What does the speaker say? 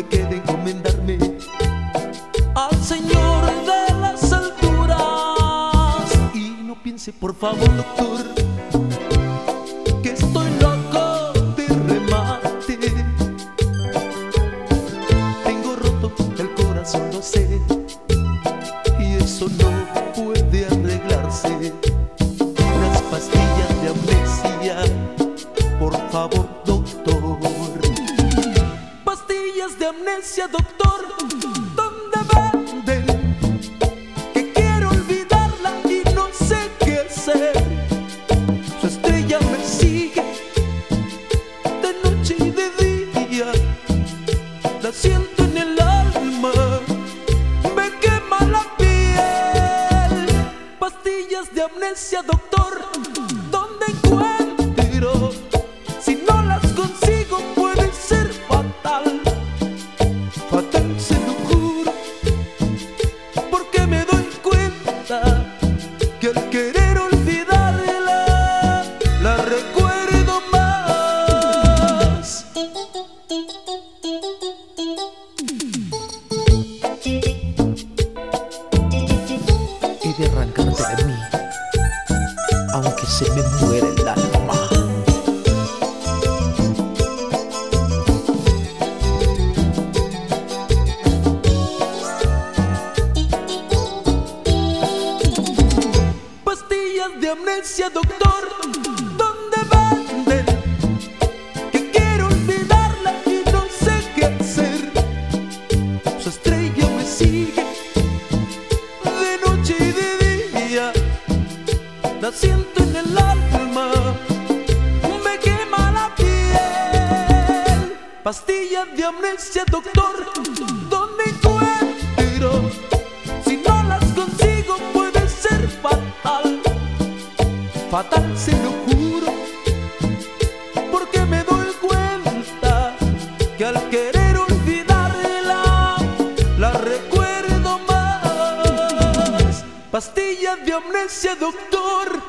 me queda encomendarme al Señor de las alturas. Y no piense, por favor, doctor, que estoy loco de remate. Tengo roto el corazón, lo sé y eso no puede arreglarse. Unas pastillas de amnesia, por favor, amnesia, doctor, ¿dónde venden? Que quiero olvidarla y no sé qué hacer. Su estrella me sigue de noche y de día. La siento en el alma me quema la piel. Pastillas de amnesia, doctor, se me muere el alma. pastillas de amnesia, doctor, ¿dónde venden? Que quiero olvidarla y no sé qué hacer. Su estrella me sigue de noche y de día. La piel. Pastillas de amnesia, doctor, ¿dónde encuentro? Si no las consigo puede ser fatal, fatal se lo juro, porque me doy cuenta que al querer olvidarla, la recuerdo más. Pastillas de amnesia, doctor,